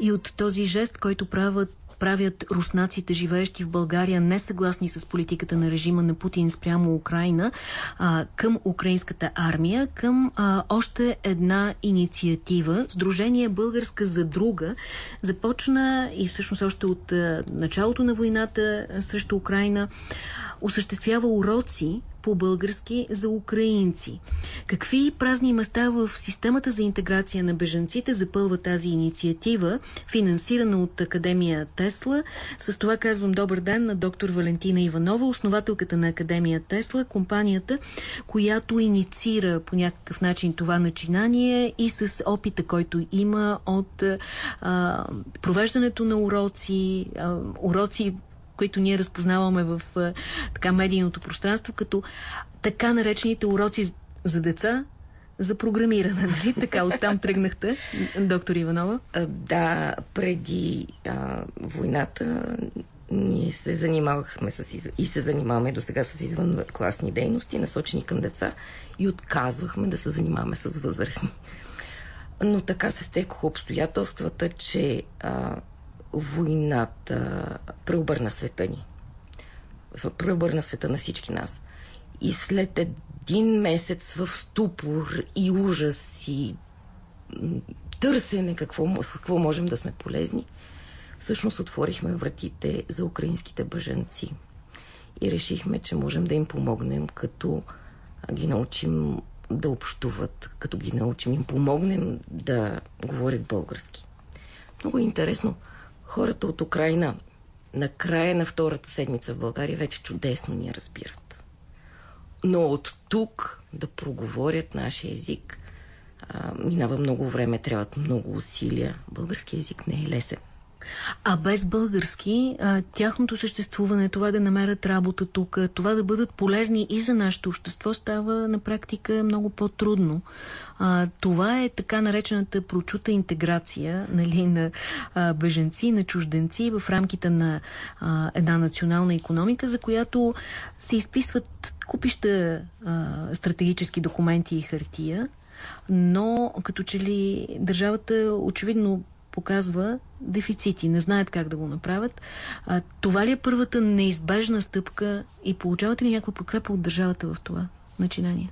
и от този жест, който правят правят руснаците, живеещи в България, не съгласни с политиката на режима на Путин спрямо Украина, а, към украинската армия, към а, още една инициатива. Сдружение Българска за друга започна и всъщност още от а, началото на войната срещу Украина осъществява уроци по-български за украинци. Какви празни места в системата за интеграция на бежанците запълва тази инициатива, финансирана от Академия Тесла? С това казвам добър ден на доктор Валентина Иванова, основателката на Академия Тесла, компанията, която инициира по някакъв начин това начинание и с опита, който има от а, провеждането на уроци, а, уроци които ние разпознаваме в така медийното пространство, като така наречените уроци за деца, за програмиране, нали? Така оттам тръгнахте, доктор Иванова? Да, преди а, войната ние се занимавахме с, и се занимаваме до сега с извън класни дейности, насочени към деца и отказвахме да се занимаваме с възрастни. Но така се стекоха обстоятелствата, че а, войната преобърна света ни. Преобърна света на всички нас. И след един месец в ступор и ужас и търсене какво, с какво можем да сме полезни, всъщност отворихме вратите за украинските бъженци. И решихме, че можем да им помогнем, като ги научим да общуват, като ги научим, им помогнем да говорят български. Много интересно хората от Украина на края на втората седмица в България вече чудесно ни разбират. Но от тук да проговорят нашия език а, минава много време, трябват много усилия. Български език не е лесен. А без български, а, тяхното съществуване, това да намерят работа тук, това да бъдат полезни и за нашето общество, става на практика много по-трудно. това е така наречената прочута интеграция нали, на а, беженци, на чужденци в рамките на а, една национална економика, за която се изписват купища а, стратегически документи и хартия, но като че ли държавата очевидно показва дефицити, не знаят как да го направят. А, това ли е първата неизбежна стъпка и получавате ли някаква подкрепа от държавата в това начинание?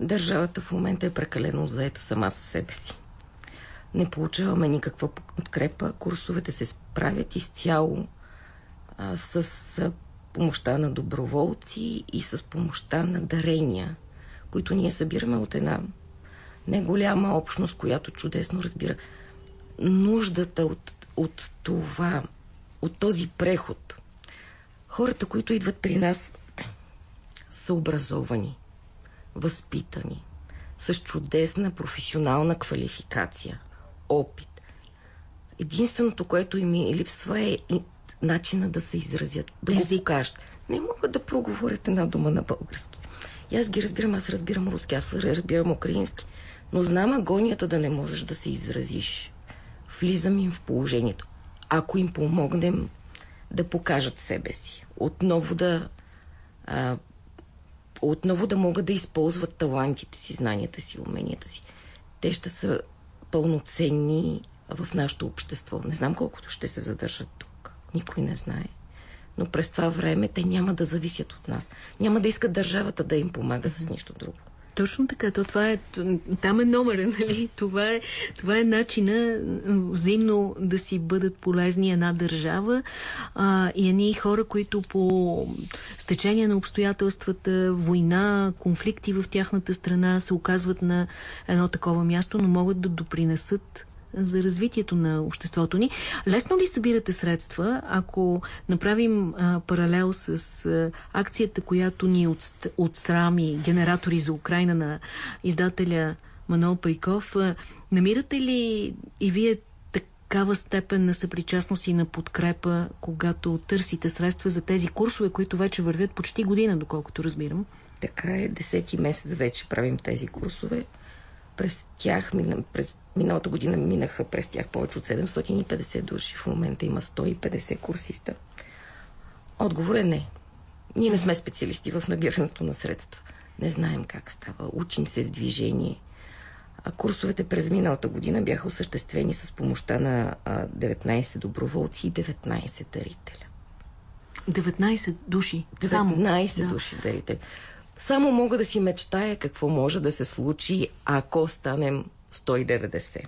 Държавата в момента е прекалено заета сама със себе си. Не получаваме никаква подкрепа. Курсовете се справят изцяло а, с а, помощта на доброволци и с помощта на дарения, които ние събираме от една неголяма общност, която чудесно разбира нуждата от, от това, от този преход. Хората, които идват при нас, са образовани, възпитани, с чудесна професионална квалификация, опит. Единственото, което им е липсва е начина да се изразят, да Език. го покажат. Не могат да проговорят една дума на български. И аз ги разбирам, аз разбирам руски, аз разбирам украински. Но знам агонията да не можеш да се изразиш влизам им в положението. Ако им помогнем да покажат себе си, отново да а, отново да могат да използват талантите си, знанията си, уменията си, те ще са пълноценни в нашето общество. Не знам колкото ще се задържат тук. Никой не знае. Но през това време те няма да зависят от нас. Няма да искат държавата да им помага с нищо друго. Точно така. То, това е, там е номера, нали? Това е, това е начина взаимно да си бъдат полезни една държава а, и едни хора, които по стечение на обстоятелствата, война, конфликти в тяхната страна се оказват на едно такова място, но могат да допринесат за развитието на обществото ни. Лесно ли събирате средства, ако направим а, паралел с а, акцията, която ни от, отсрами генератори за Украина на издателя Манол Пайков? А, намирате ли и вие такава степен на съпричастност и на подкрепа, когато търсите средства за тези курсове, които вече вървят почти година, доколкото разбирам? Така е, десети месец вече правим тези курсове. През тях, през Миналата година минаха през тях повече от 750 души. В момента има 150 курсиста. Отговор е не. Ние не сме специалисти в набирането на средства. Не знаем как става. Учим се в движение. А курсовете през миналата година бяха осъществени с помощта на 19 доброволци и 19 дарителя. 19 души. 19 Само. да. души дарители. Само мога да си мечтая какво може да се случи, ако станем 190.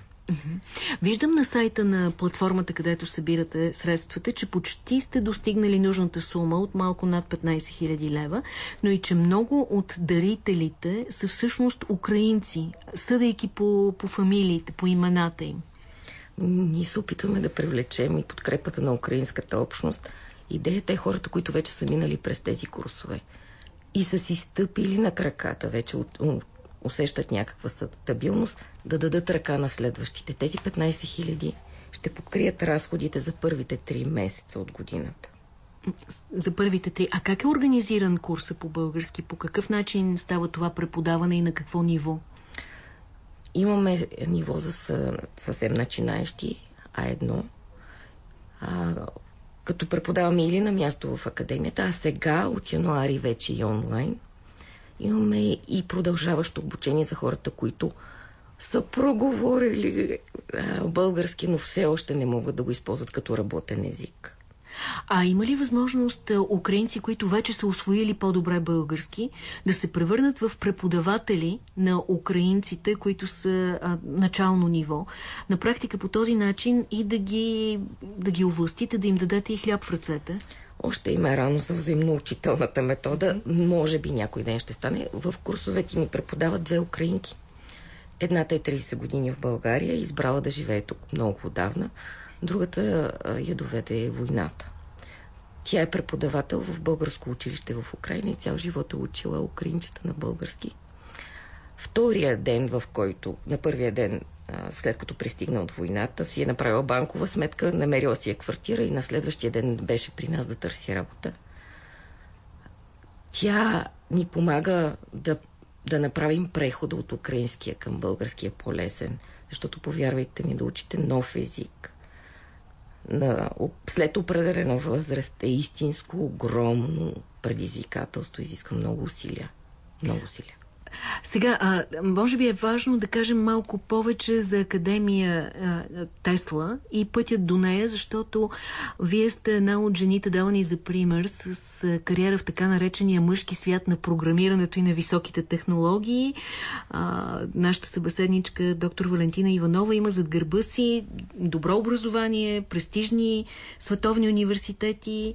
Виждам на сайта на платформата, където събирате средствата, че почти сте достигнали нужната сума от малко над 15 000 лева, но и че много от дарителите са всъщност украинци, съдейки по, по фамилиите, по имената им. Ние се опитваме да привлечем и подкрепата на украинската общност. Идеята е хората, които вече са минали през тези курсове и са си стъпили на краката, вече от, усещат някаква стабилност, да дадат ръка на следващите. Тези 15 хиляди ще покрият разходите за първите три месеца от годината. За първите три. А как е организиран курса по български? По какъв начин става това преподаване и на какво ниво? Имаме ниво за съвсем начинаещи, а едно. А, като преподаваме или на място в академията, а сега от януари вече и онлайн – Имаме и продължаващо обучение за хората, които са проговорили а, български, но все още не могат да го използват като работен език. А има ли възможност украинци, които вече са освоили по-добре български, да се превърнат в преподаватели на украинците, които са а, начално ниво? На практика по този начин и да ги, да ги овластите, да им дадете и хляб в ръцете? Още има рано за взаимноучителната метода. Може би някой ден ще стане. В курсовете ни преподават две украинки. Едната е 30 години в България, избрала да живее тук много отдавна. Другата я доведе войната. Тя е преподавател в българско училище в Украина и цял живот е учила украинчета на български. Втория ден, в който, на първия ден след като пристигна от войната, си е направила банкова сметка, намерила си е квартира и на следващия ден беше при нас да търси работа. Тя ни помага да, да направим прехода от украинския към българския по-лесен, защото повярвайте ми да учите нов език. На, след определена възраст е истинско, огромно предизвикателство, изисква много усилия. Много усилия. Сега, а, може би е важно да кажем малко повече за Академия а, Тесла и пътят до нея, защото вие сте една от жените давани за пример с, с кариера в така наречения мъжки свят на програмирането и на високите технологии. А, нашата събеседничка, доктор Валентина Иванова, има зад гърба си добро образование, престижни световни университети,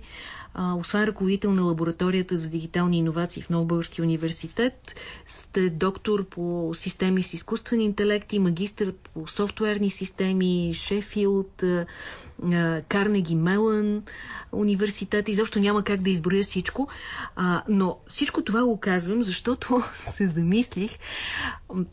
а, освен ръководител на лабораторията за дигитални иновации в Нов Български университет, сте доктор по системи с изкуствен интелект и магистър по софтуерни системи, Шефилд, Карнеги Мелън, университет. Изобщо няма как да изброя всичко. А, но всичко това го казвам, защото се замислих.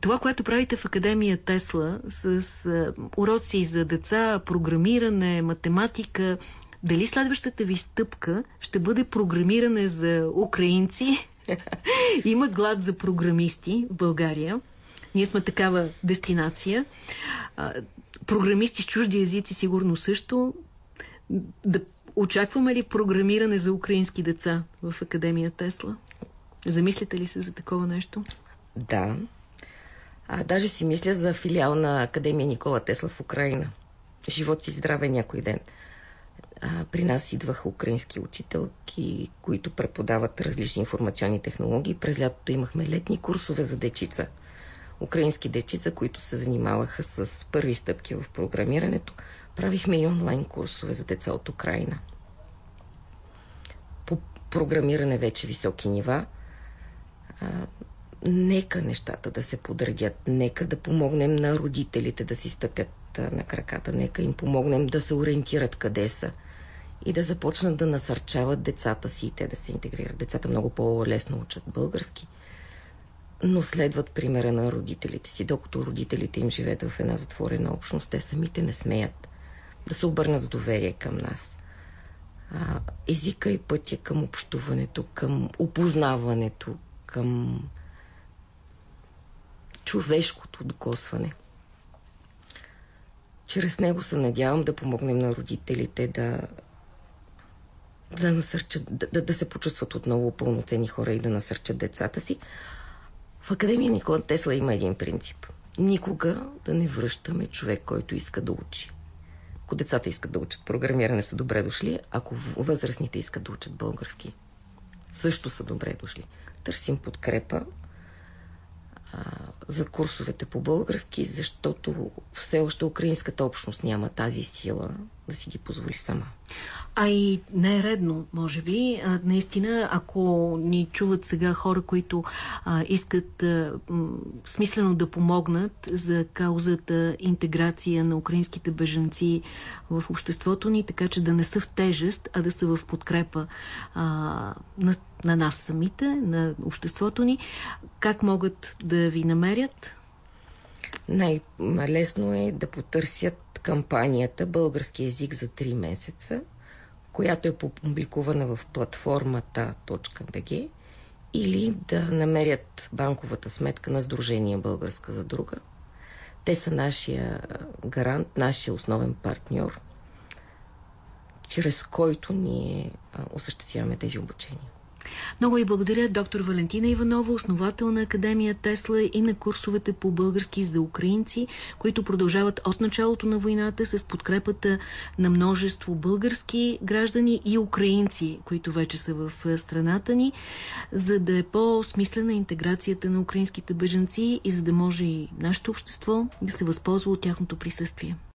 Това, което правите в Академия Тесла с а, уроци за деца, програмиране, математика, дали следващата ви стъпка ще бъде програмиране за украинци? Има глад за програмисти в България. Ние сме такава дестинация. програмисти с чужди езици сигурно също. Да очакваме ли програмиране за украински деца в Академия Тесла? Замислите ли се за такова нещо? Да. А, даже си мисля за филиал на Академия Никола Тесла в Украина. Живот и здраве някой ден при нас идваха украински учителки, които преподават различни информационни технологии. През лятото имахме летни курсове за дечица. Украински дечица, които се занимаваха с първи стъпки в програмирането. Правихме и онлайн курсове за деца от Украина. По програмиране вече високи нива. А, нека нещата да се подредят, нека да помогнем на родителите да си стъпят на краката, нека им помогнем да се ориентират къде са и да започнат да насърчават децата си и те да се интегрират. Децата много по-лесно учат български, но следват примера на родителите си. Докато родителите им живеят в една затворена общност, те самите не смеят да се обърнат с доверие към нас. А, езика и пътя към общуването, към опознаването, към човешкото докосване. Чрез него се надявам да помогнем на родителите да да насърчат, да, да се почувстват отново пълноценни хора и да насърчат децата си. В Академия Никола Тесла има един принцип. никога да не връщаме човек, който иска да учи. Ако децата искат да учат програмиране, са добре дошли. Ако възрастните искат да учат български, също са добре дошли. Търсим подкрепа за курсовете по български, защото все още украинската общност няма тази сила да си ги позволи сама. А и не е редно, може би. А, наистина, ако ни чуват сега хора, които а, искат а, смислено да помогнат за каузата интеграция на украинските бежанци в обществото ни, така че да не са в тежест, а да са в подкрепа а, на, на нас самите, на обществото ни, как могат да ви намерят? Най-лесно е да потърсят кампанията Български язик за 3 месеца която е публикувана в платформата.bg или да намерят банковата сметка на Сдружение Българска за друга. Те са нашия гарант, нашия основен партньор, чрез който ние осъществяваме тези обучения. Много и благодаря доктор Валентина Иванова, основател на Академия Тесла и на курсовете по български за украинци, които продължават от началото на войната с подкрепата на множество български граждани и украинци, които вече са в страната ни, за да е по-смислена интеграцията на украинските беженци и за да може и нашето общество да се възползва от тяхното присъствие.